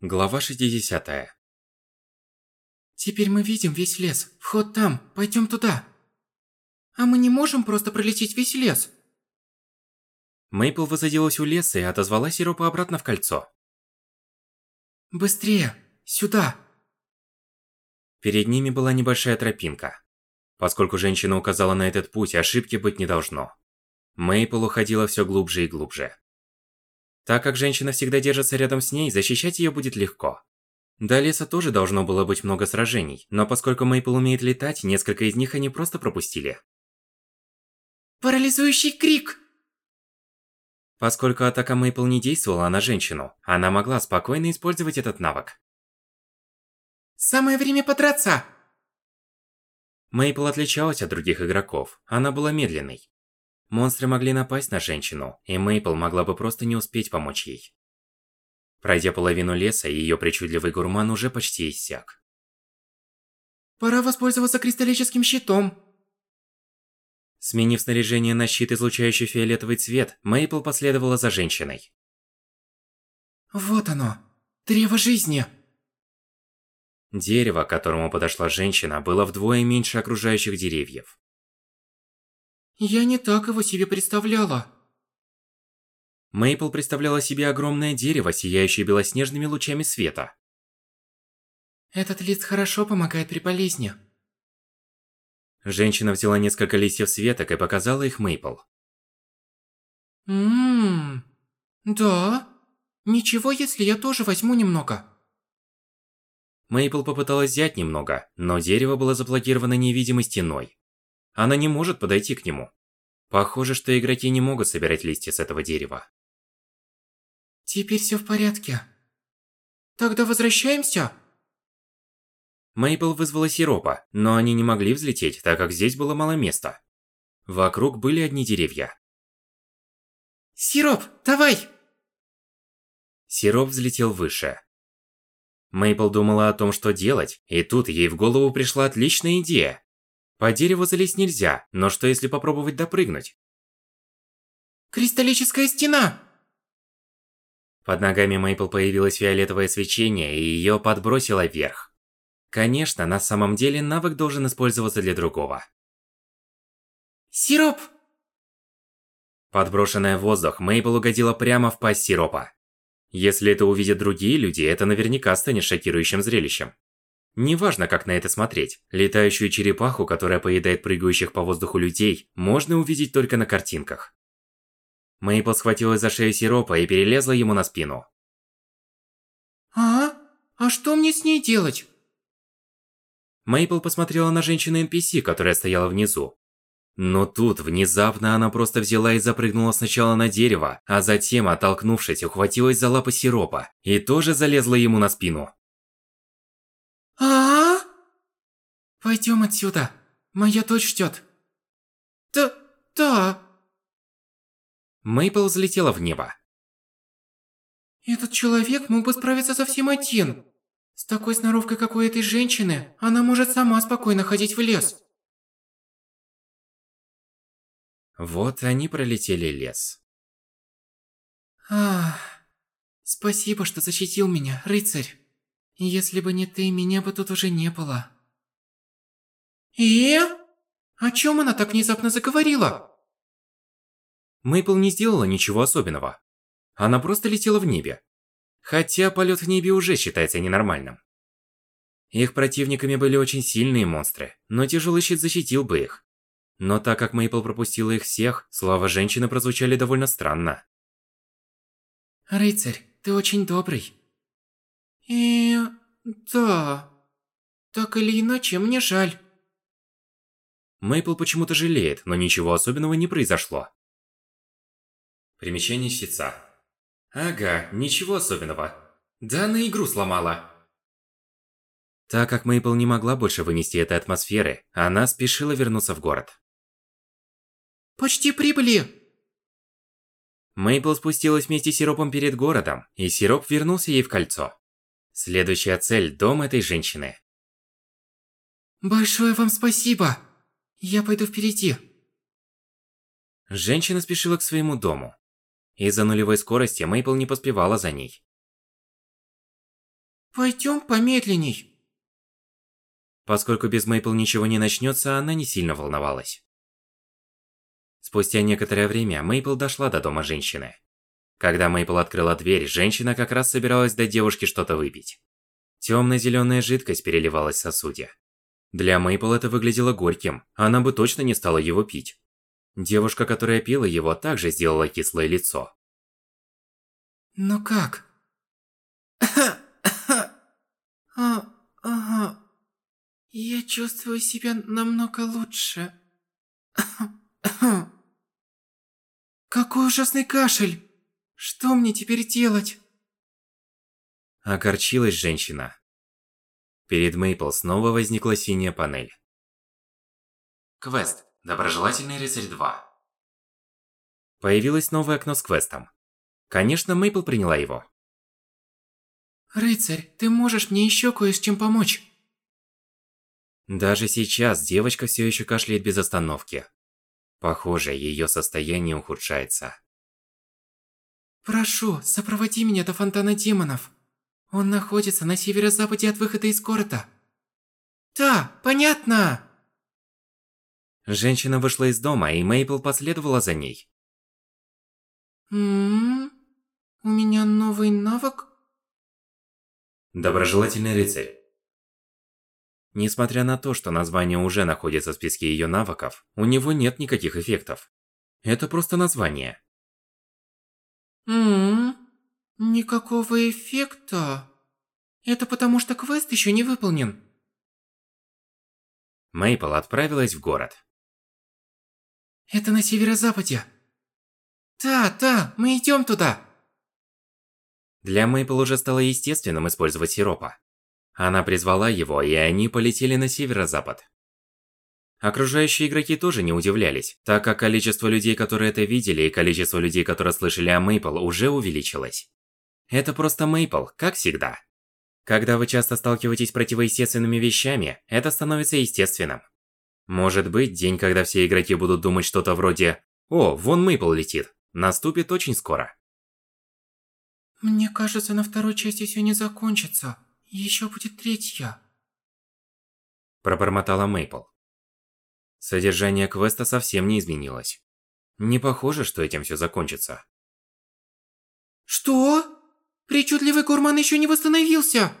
Глава 60. Теперь мы видим весь лес. Вход там. Пойдем туда. А мы не можем просто пролететь весь лес. Мейпл высадилась у леса и отозвала Сиропа обратно в кольцо. Быстрее! Сюда! Перед ними была небольшая тропинка. Поскольку женщина указала на этот путь, ошибки быть не должно. Мейпл уходила все глубже и глубже. Так как женщина всегда держится рядом с ней, защищать ее будет легко. До леса тоже должно было быть много сражений, но поскольку Мейпл умеет летать, несколько из них они просто пропустили. Парализующий крик! Поскольку атака Мейпл не действовала на женщину, она могла спокойно использовать этот навык. Самое время подраться! Мейпл отличалась от других игроков, она была медленной. Монстры могли напасть на женщину, и Мейпл могла бы просто не успеть помочь ей. Пройдя половину леса, ее причудливый гурман уже почти иссяк. Пора воспользоваться кристаллическим щитом. Сменив снаряжение на щит, излучающий фиолетовый цвет, Мейпл последовала за женщиной. Вот оно, древо жизни. Дерево, к которому подошла женщина, было вдвое меньше окружающих деревьев. Я не так его себе представляла. Мейпл представляла себе огромное дерево, сияющее белоснежными лучами света. Этот лист хорошо помогает при болезни. Женщина взяла несколько листьев светок и показала их Мейпл. Ммм, да. Ничего, если я тоже возьму немного. Мейпл попыталась взять немного, но дерево было заблокировано невидимой стеной. Она не может подойти к нему. Похоже, что игроки не могут собирать листья с этого дерева. Теперь все в порядке. Тогда возвращаемся? Мейпл вызвала Сиропа, но они не могли взлететь, так как здесь было мало места. Вокруг были одни деревья. Сироп, давай! Сироп взлетел выше. Мейпл думала о том, что делать, и тут ей в голову пришла отличная идея. По дереву залезть нельзя, но что если попробовать допрыгнуть? Кристаллическая стена! Под ногами Мейпл появилось фиолетовое свечение, и её подбросило вверх. Конечно, на самом деле навык должен использоваться для другого. Сироп! Подброшенная в воздух, Мейпл угодила прямо в пасть сиропа. Если это увидят другие люди, это наверняка станет шокирующим зрелищем. Неважно, как на это смотреть, летающую черепаху, которая поедает прыгающих по воздуху людей, можно увидеть только на картинках. Мейпл схватилась за шею сиропа и перелезла ему на спину. А? А что мне с ней делать? Мейпл посмотрела на женщину-NPC, которая стояла внизу. Но тут, внезапно, она просто взяла и запрыгнула сначала на дерево, а затем, оттолкнувшись, ухватилась за лапы сиропа и тоже залезла ему на спину. А? Пойдем отсюда. Моя дочь ждет. Да, да. Мейпл взлетела в небо. Этот человек мог бы справиться совсем один. С такой сноровкой, как у этой женщины, она может сама спокойно ходить в лес. Вот они пролетели лес. Ах, спасибо, что защитил меня, рыцарь. Если бы не ты, меня бы тут уже не было. И? О чем она так внезапно заговорила? Мейпл не сделала ничего особенного. Она просто летела в небе. Хотя полет в небе уже считается ненормальным. Их противниками были очень сильные монстры, но тяжелый щит защитил бы их. Но так как Мейпл пропустила их всех, слова женщины прозвучали довольно странно. Рыцарь, ты очень добрый. И... да... Так или иначе, мне жаль. Мейпл почему-то жалеет, но ничего особенного не произошло. Примечание щитца. Ага, ничего особенного. Да, на игру сломала. Так как Мейпл не могла больше вынести этой атмосферы, она спешила вернуться в город. Почти прибыли! Мейпл спустилась вместе с сиропом перед городом, и сироп вернулся ей в кольцо. Следующая цель – дом этой женщины. Большое вам спасибо! Я пойду впереди. Женщина спешила к своему дому. Из-за нулевой скорости Мейпл не поспевала за ней. Пойдем помедленней. Поскольку без Мейпл ничего не начнется, она не сильно волновалась. Спустя некоторое время Мейпл дошла до дома женщины. Когда Мейпл открыла дверь, женщина как раз собиралась дать девушке что-то выпить. Темно-зеленая жидкость переливалась в сосуде. Для Мейпл это выглядело горьким, она бы точно не стала его пить. Девушка, которая пила его, также сделала кислое лицо. Ну как? а, ага. Я чувствую себя намного лучше. Какой ужасный кашель! Что мне теперь делать? Огорчилась женщина. Перед Мейпл снова возникла синяя панель. Квест. Доброжелательный рыцарь 2. Появилось новое окно с квестом. Конечно, Мейпл приняла его. Рыцарь, ты можешь мне еще кое с чем помочь? Даже сейчас девочка все еще кашляет без остановки. Похоже, ее состояние ухудшается. Прошу, сопроводи меня до фонтана демонов. Он находится на северо-западе от выхода из города. Да, понятно. Женщина вышла из дома, и Мейпл последовала за ней. Ммм, у меня новый навык? Доброжелательный рыцарь. Несмотря на то, что название уже находится в списке ее навыков, у него нет никаких эффектов. Это просто название. Ммм, никакого эффекта. Это потому что квест еще не выполнен. Мейпл отправилась в город. Это на северо-западе. Да, да, мы идем туда. Для Мейпл уже стало естественным использовать сиропа. Она призвала его, и они полетели на северо-запад. Окружающие игроки тоже не удивлялись, так как количество людей, которые это видели, и количество людей, которые слышали о Мейпл, уже увеличилось. Это просто Мейпл, как всегда. Когда вы часто сталкиваетесь с противоестественными вещами, это становится естественным. Может быть, день, когда все игроки будут думать что-то вроде «О, вон Мейпл летит», наступит очень скоро. Мне кажется, на второй части все не закончится. Еще будет третья. Пробормотала Мейпл. Содержание квеста совсем не изменилось. Не похоже, что этим все закончится. Что? Причудливый гурман еще не восстановился!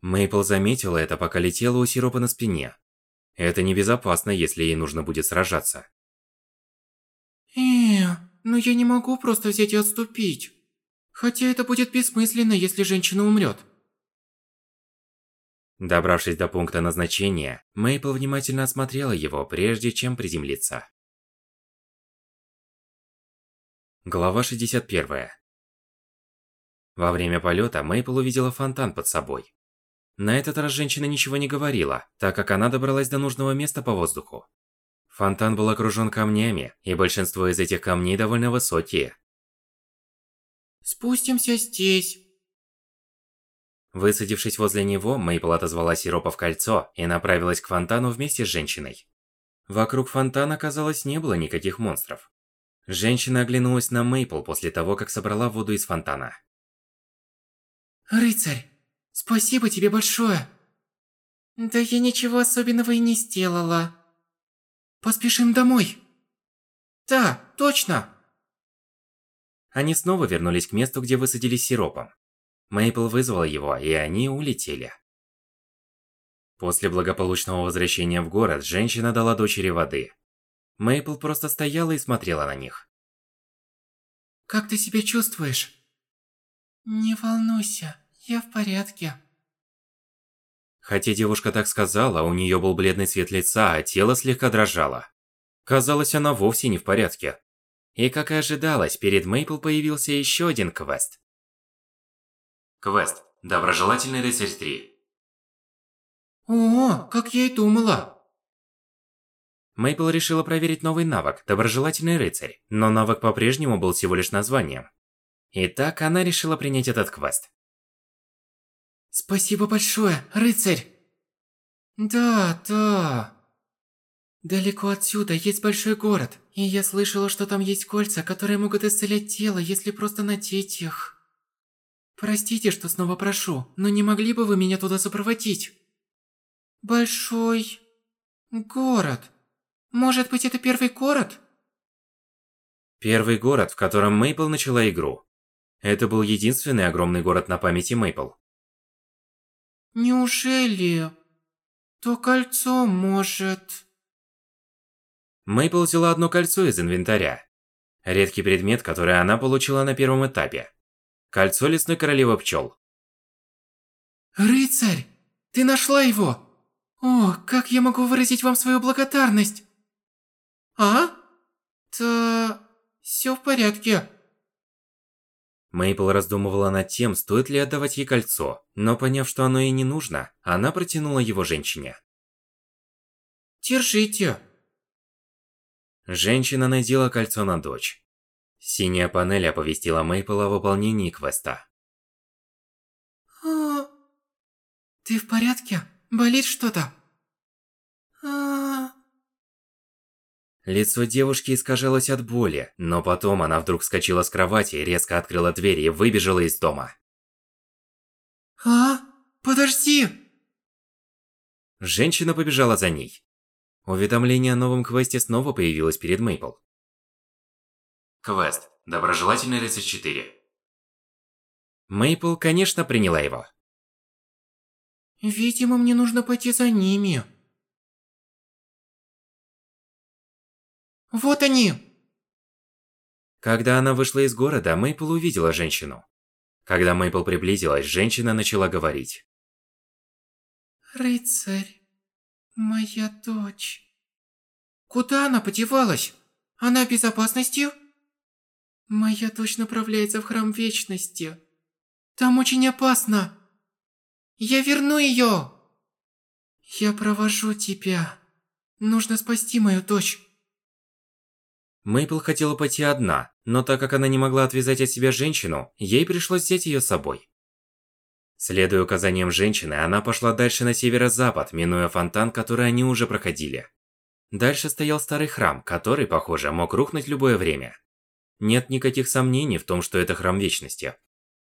Мейпл заметила это, пока летела у сиропа на спине. Это небезопасно, если ей нужно будет сражаться. Э, но я не могу просто взять и отступить. Хотя это будет бессмысленно, если женщина умрет. Добравшись до пункта назначения, Мейпл внимательно осмотрела его, прежде чем приземлиться. Глава 61. Во время полета Мейпл увидела фонтан под собой. На этот раз женщина ничего не говорила, так как она добралась до нужного места по воздуху. Фонтан был окружен камнями, и большинство из этих камней довольно высокие. Спустимся здесь. Высадившись возле него, Мейпл отозвала сиропа в кольцо и направилась к фонтану вместе с женщиной. Вокруг фонтана, казалось, не было никаких монстров. Женщина оглянулась на Мейпл после того, как собрала воду из фонтана. Рыцарь, спасибо тебе большое. Да я ничего особенного и не сделала. Поспешим домой. Да, точно. Они снова вернулись к месту, где высадились сиропом. Мейпл вызвала его, и они улетели. После благополучного возвращения в город, женщина дала дочери воды. Мейпл просто стояла и смотрела на них. «Как ты себя чувствуешь?» «Не волнуйся, я в порядке». Хотя девушка так сказала, у нее был бледный цвет лица, а тело слегка дрожало. Казалось, она вовсе не в порядке. И как и ожидалось, перед Мейпл появился еще один квест. Квест. Доброжелательный рыцарь 3. О, как я и думала. Мейпл решила проверить новый навык Доброжелательный рыцарь, но навык по-прежнему был всего лишь названием. Итак, она решила принять этот квест. Спасибо большое, рыцарь. Да, да. Далеко отсюда есть большой город, и я слышала, что там есть кольца, которые могут исцелять тело, если просто надеть их. Простите, что снова прошу, но не могли бы вы меня туда сопроводить? Большой... город. Может быть, это первый город? Первый город, в котором Мейпл начала игру. Это был единственный огромный город на памяти Мейпл. Неужели... То кольцо может... Мейпл взяла одно кольцо из инвентаря. Редкий предмет, который она получила на первом этапе. Кольцо лесной королевы пчел. Рыцарь! Ты нашла его! О, как я могу выразить вам свою благодарность? А? То... все в порядке. Мейпл раздумывала над тем, стоит ли отдавать ей кольцо, но поняв, что оно ей не нужно, она протянула его женщине. Держите. Женщина надела кольцо на дочь. Синяя панель оповестила Мейпл о выполнении квеста. А... Ты в порядке? Болит что-то? А... Лицо девушки искажалось от боли, но потом она вдруг вскочила с кровати, резко открыла дверь и выбежала из дома. А? Подожди! Женщина побежала за ней. Уведомление о новом квесте снова появилось перед Мейпл. Квест. Доброжелательный рыцарь 4. Мейпл, конечно, приняла его. Видимо, мне нужно пойти за ними. Вот они! Когда она вышла из города, Мейпл увидела женщину. Когда Мейпл приблизилась, женщина начала говорить. Рыцарь, моя дочь. Куда она подевалась? Она в безопасности? Моя дочь направляется в Храм Вечности. Там очень опасно. Я верну ее. Я провожу тебя. Нужно спасти мою дочь. Мейпл хотела пойти одна, но так как она не могла отвязать от себя женщину, ей пришлось взять ее с собой. Следуя указаниям женщины, она пошла дальше на северо-запад, минуя фонтан, который они уже проходили. Дальше стоял старый храм, который, похоже, мог рухнуть любое время. Нет никаких сомнений в том, что это храм вечности.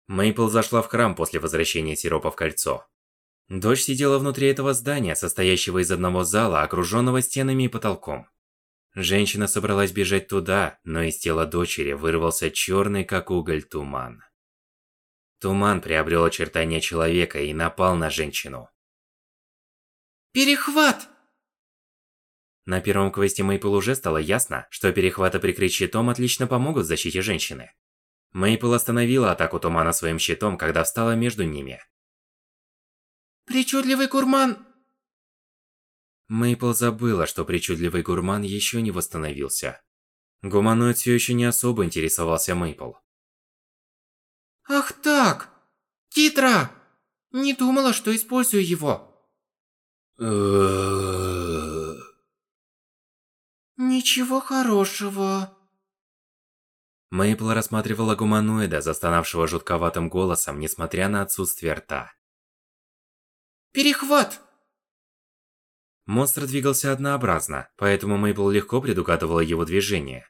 Мейпл зашла в храм после возвращения Сиропа в кольцо. Дочь сидела внутри этого здания, состоящего из одного зала, окруженного стенами и потолком. Женщина собралась бежать туда, но из тела дочери вырвался черный как уголь туман. Туман приобрел очертания человека и напал на женщину. Перехват! На первом квесте Мейпл уже стало ясно, что перехваты прикрыть щитом отлично помогут в защите женщины. Мейпл остановила атаку тумана своим щитом, когда встала между ними. Причудливый гурман Мейпл забыла, что причудливый гурман еще не восстановился. Гуманоид все еще не особо интересовался Мейпл. Ах так! Китра! Не думала, что использую его. Ничего хорошего. Мейпл рассматривала гуманоида, застонавшего жутковатым голосом, несмотря на отсутствие рта. Перехват! Монстр двигался однообразно, поэтому Мейпл легко предугадывала его движение.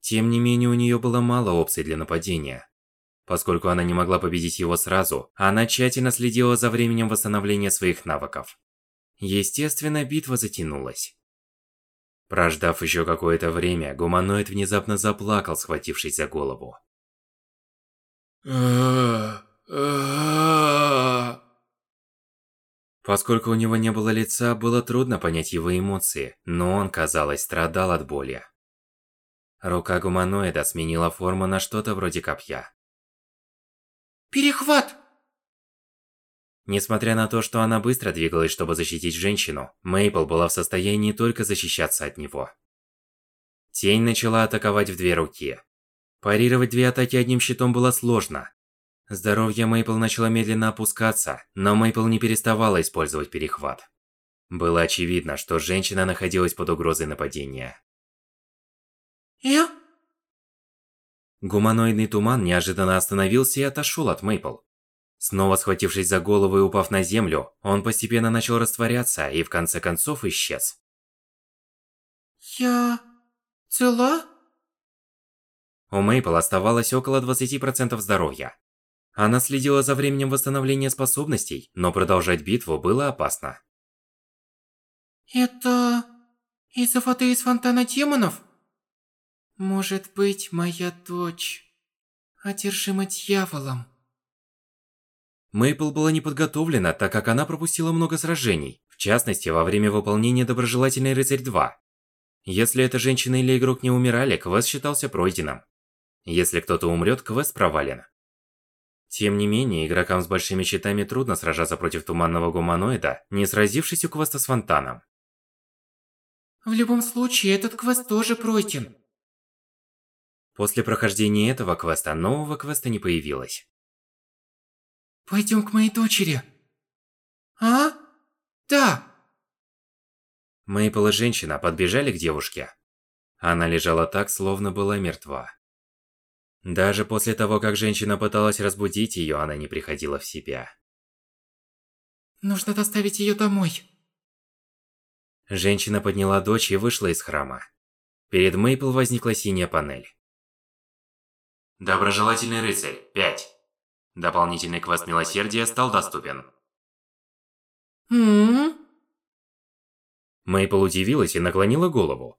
Тем не менее, у нее было мало опций для нападения. Поскольку она не могла победить его сразу, она тщательно следила за временем восстановления своих навыков. Естественно, битва затянулась. Прождав еще какое-то время, гуманоид внезапно заплакал, схватившись за голову. Поскольку у него не было лица, было трудно понять его эмоции, но он, казалось, страдал от боли. Рука гуманоида сменила форму на что-то вроде копья. Перехват! Несмотря на то, что она быстро двигалась, чтобы защитить женщину, Мейпл была в состоянии только защищаться от него. Тень начала атаковать в две руки. Парировать две атаки одним щитом было сложно, Здоровье Мейпл начало медленно опускаться, но Мейпл не переставала использовать перехват. Было очевидно, что женщина находилась под угрозой нападения. Я? Гуманоидный туман неожиданно остановился и отошел от Мейпл. Снова схватившись за голову и упав на землю, он постепенно начал растворяться и в конце концов исчез. Я... цела? У Мейпл оставалось около 20% здоровья. Она следила за временем восстановления способностей, но продолжать битву было опасно. Это... из-за воды из фонтана демонов? Может быть, моя дочь... одержима дьяволом? Мейпл была не подготовлена, так как она пропустила много сражений, в частности, во время выполнения Доброжелательный Рыцарь 2. Если эта женщина или игрок не умирали, квест считался пройденным. Если кто-то умрет, квест провален. Тем не менее, игрокам с большими щитами трудно сражаться против туманного гуманоида, не сразившись у квеста с фонтаном. В любом случае, этот квест тоже пройден. После прохождения этого квеста, нового квеста не появилось. Пойдем к моей дочери. А? Да. Мейпл и женщина подбежали к девушке. Она лежала так, словно была мертва. Даже после того, как женщина пыталась разбудить ее, она не приходила в себя. Нужно доставить ее домой. Женщина подняла дочь и вышла из храма. Перед Мейпл возникла синяя панель. Доброжелательный рыцарь, 5. Дополнительный квест милосердия стал доступен. Мейпл удивилась и наклонила голову.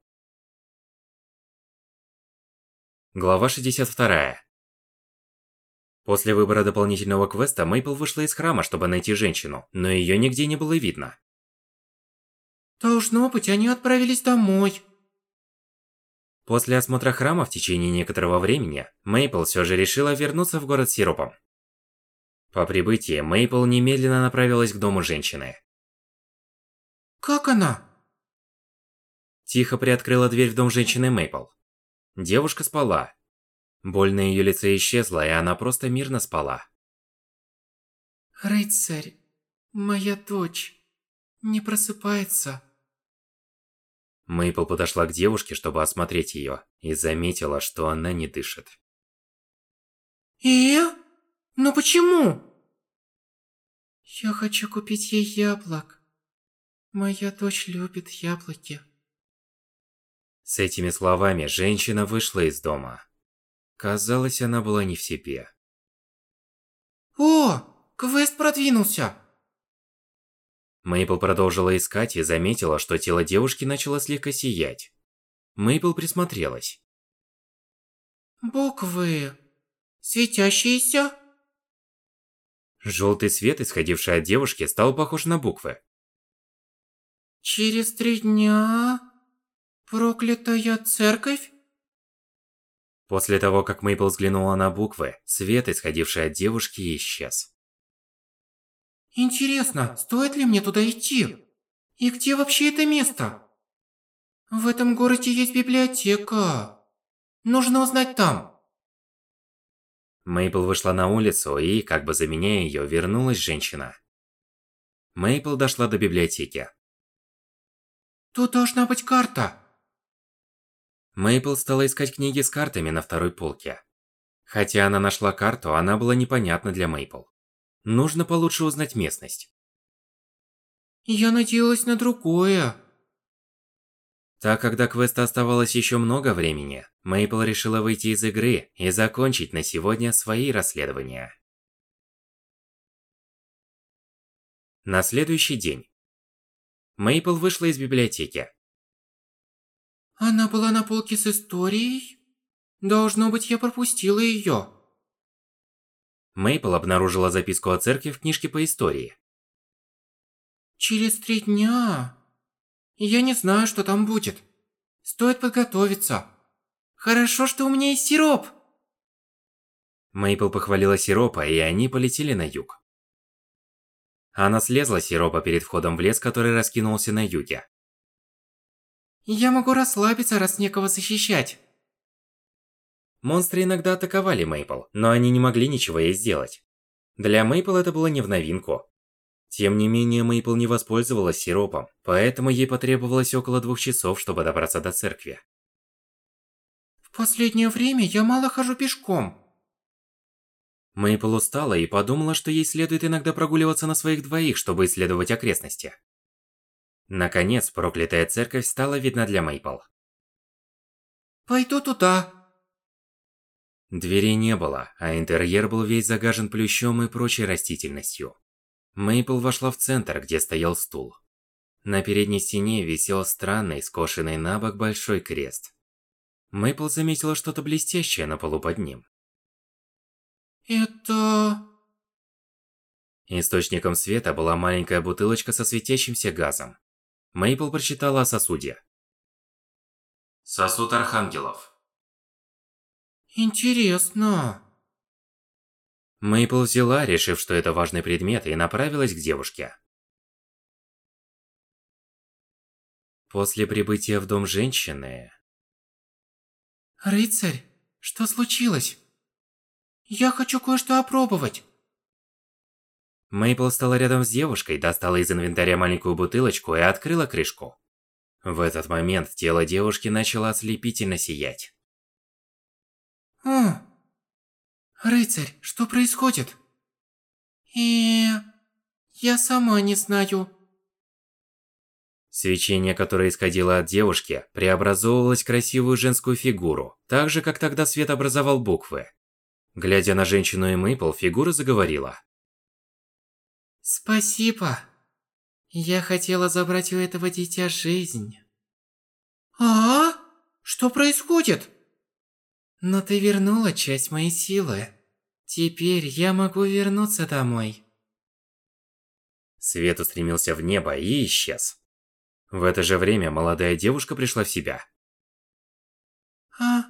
Глава 62. После выбора дополнительного квеста Мейпл вышла из храма, чтобы найти женщину, но ее нигде не было видно. Должно быть, они отправились домой. После осмотра храма в течение некоторого времени, Мейпл все же решила вернуться в город сиропом. По прибытии, Мейпл немедленно направилась к дому женщины. Как она? Тихо приоткрыла дверь в дом женщины Мейпл. Девушка спала. Боль на ее лице исчезла, и она просто мирно спала. Рыцарь, моя дочь, не просыпается. Мейпл подошла к девушке, чтобы осмотреть ее, и заметила, что она не дышит. И? Но почему? Я хочу купить ей яблок. Моя дочь любит яблоки. С этими словами женщина вышла из дома. Казалось, она была не в себе. О, квест продвинулся. Мейпл продолжила искать и заметила, что тело девушки начало слегка сиять. Мейпл присмотрелась. Буквы... светящиеся? Желтый свет, исходивший от девушки, стал похож на буквы. Через три дня... Проклятая церковь? После того, как Мейпл взглянула на буквы, свет, исходивший от девушки, исчез. Интересно, стоит ли мне туда идти? И где вообще это место? В этом городе есть библиотека. Нужно узнать там. Мейпл вышла на улицу и, как бы заменяя ее, вернулась женщина. Мейпл дошла до библиотеки. Тут должна быть карта. Мейпл стала искать книги с картами на второй полке. Хотя она нашла карту, она была непонятна для Мейпл. Нужно получше узнать местность. Я надеялась на другое. Так как до квеста оставалось еще много времени, Мейпл решила выйти из игры и закончить на сегодня свои расследования. На следующий день. Мейпл вышла из библиотеки. Она была на полке с историей? Должно быть, я пропустила ее. Мейпл обнаружила записку о церкви в книжке по истории. Через три дня... Я не знаю, что там будет. Стоит подготовиться. Хорошо, что у меня есть сироп. Мейпл похвалила сиропа, и они полетели на юг. Она слезла с сиропа перед входом в лес, который раскинулся на юге. Я могу расслабиться, раз некого защищать. Монстры иногда атаковали Мейпл, но они не могли ничего ей сделать. Для Мейпл это было не в новинку. Тем не менее, Мейпл не воспользовалась сиропом, поэтому ей потребовалось около двух часов, чтобы добраться до церкви. В последнее время я мало хожу пешком. Мейпл устала и подумала, что ей следует иногда прогуливаться на своих двоих, чтобы исследовать окрестности. Наконец, проклятая церковь стала видна для Мейпл. Пойду туда. Дверей не было, а интерьер был весь загажен плющом и прочей растительностью. Мейпл вошла в центр, где стоял стул. На передней стене висел странный, скошенный на бок большой крест. Мейпл заметила что-то блестящее на полу под ним. Это... Источником света была маленькая бутылочка со светящимся газом. Мейпл прочитала о сосуде. Сосуд архангелов. Интересно. Мейпл взяла, решив, что это важный предмет, и направилась к девушке. После прибытия в дом женщины... Рыцарь, что случилось? Я хочу кое-что опробовать. Мейпл стала рядом с девушкой, достала из инвентаря маленькую бутылочку и открыла крышку. В этот момент тело девушки начало ослепительно сиять. О, рыцарь, что происходит? И... я сама не знаю. Свечение, которое исходило от девушки, преобразовывалось в красивую женскую фигуру, так же, как тогда свет образовал буквы. Глядя на женщину и Мейпл, фигура заговорила. Спасибо. Я хотела забрать у этого дитя жизнь. А? Что происходит? Но ты вернула часть моей силы. Теперь я могу вернуться домой. Свет устремился в небо и исчез. В это же время молодая девушка пришла в себя. А,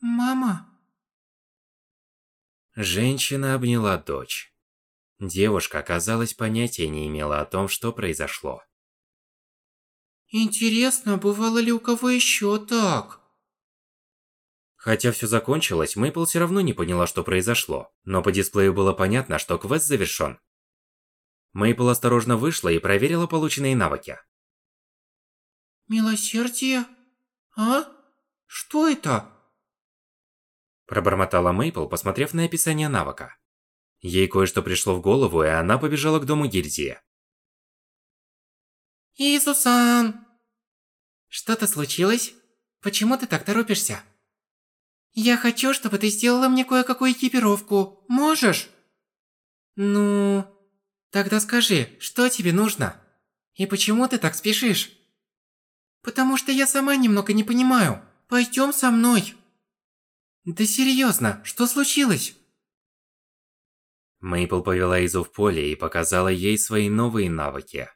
мама? Женщина обняла дочь. Девушка, казалось, понятия не имела о том, что произошло. Интересно, бывало ли у кого еще так? Хотя все закончилось, Мейпл все равно не поняла, что произошло, но по дисплею было понятно, что квест завершен. Мейпл осторожно вышла и проверила полученные навыки. Милосердие? А? Что это? Пробормотала Мейпл, посмотрев на описание навыка. Ей кое-что пришло в голову, и она побежала к дому гильдии. Изусан! Что-то случилось? Почему ты так торопишься? Я хочу, чтобы ты сделала мне кое-какую экипировку. Можешь? Ну... Тогда скажи, что тебе нужно? И почему ты так спешишь? Потому что я сама немного не понимаю. Пойдем со мной. Да серьезно, что случилось? Мейпл повела Изу в поле и показала ей свои новые навыки.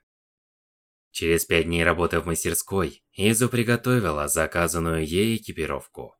Через пять дней работы в мастерской, Изу приготовила заказанную ей экипировку.